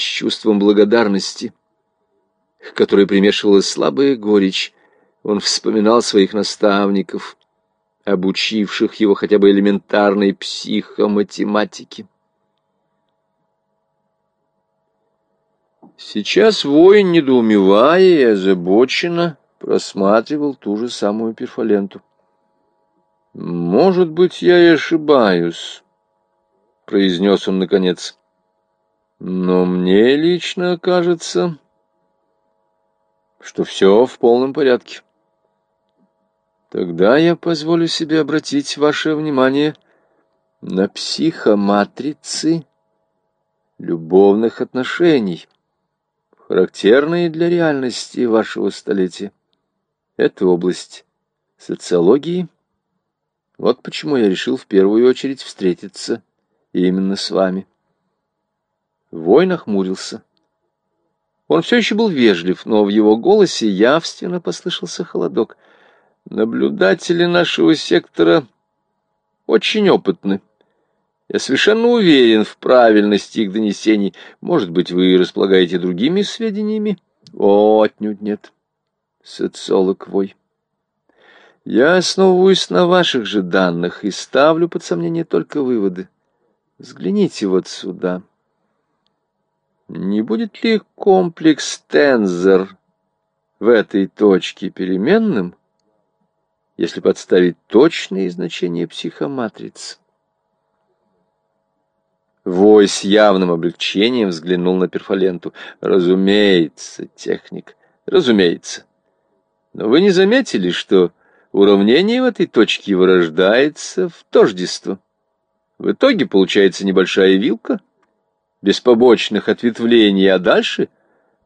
с чувством благодарности, к которой примешивалась слабая горечь, он вспоминал своих наставников, обучивших его хотя бы элементарной психоматематике. Сейчас воин, недоумевая и озабоченно, просматривал ту же самую перфоленту. «Может быть, я и ошибаюсь», — произнес он наконец. «Но мне лично кажется, что все в полном порядке. Тогда я позволю себе обратить ваше внимание на психоматрицы любовных отношений» характерные для реальности вашего столетия. Это область социологии. Вот почему я решил в первую очередь встретиться именно с вами. Вой нахмурился. Он все еще был вежлив, но в его голосе явственно послышался холодок. Наблюдатели нашего сектора очень опытны. Я совершенно уверен в правильности их донесений. Может быть, вы располагаете другими сведениями? О, отнюдь нет. Социолог Вой. Я основываюсь на ваших же данных и ставлю под сомнение только выводы. Взгляните вот сюда. Не будет ли комплекс Тензор в этой точке переменным, если подставить точные значения психоматриц? Вой с явным облегчением взглянул на перфоленту. «Разумеется, техник, разумеется. Но вы не заметили, что уравнение в этой точке вырождается в тождество? В итоге получается небольшая вилка, без побочных ответвлений, а дальше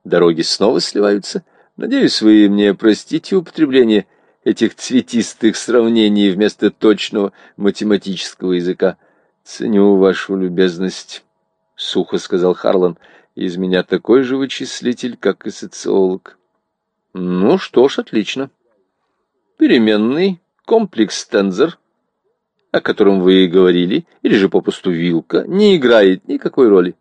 дороги снова сливаются. Надеюсь, вы мне простите употребление этих цветистых сравнений вместо точного математического языка. «Ценю вашу любезность», — сухо сказал Харлан. «Из меня такой же вычислитель, как и социолог». «Ну что ж, отлично. Переменный комплекс Тензор, о котором вы и говорили, или же попросту вилка, не играет никакой роли.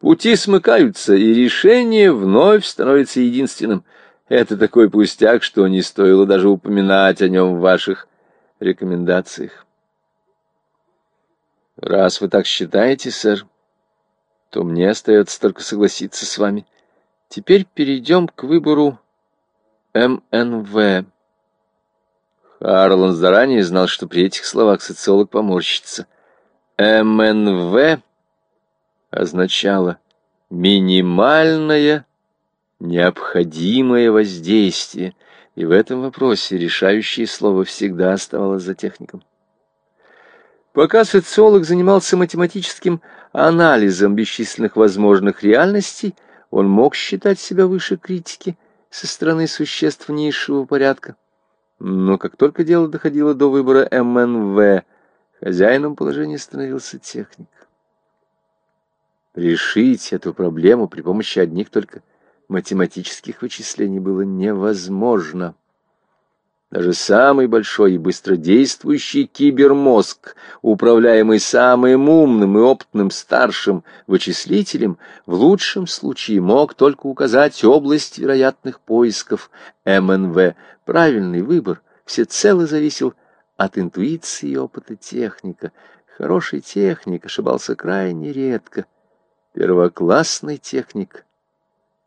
Пути смыкаются, и решение вновь становится единственным. Это такой пустяк, что не стоило даже упоминать о нем в ваших рекомендациях. Раз вы так считаете, сэр, то мне остается только согласиться с вами. Теперь перейдем к выбору МНВ. Харлан заранее знал, что при этих словах социолог поморщится. МНВ означало минимальное необходимое воздействие, и в этом вопросе решающее слово всегда оставалось за техником. Пока социолог занимался математическим анализом бесчисленных возможных реальностей, он мог считать себя выше критики со стороны существ низшего порядка. Но как только дело доходило до выбора МНВ, хозяином положения становился техник. Решить эту проблему при помощи одних только математических вычислений было невозможно. Даже самый большой и быстродействующий кибермозг, управляемый самым умным и опытным старшим вычислителем, в лучшем случае мог только указать область вероятных поисков МНВ. Правильный выбор всецело зависел от интуиции и опыта техника. Хороший техник ошибался крайне редко. Первоклассный техник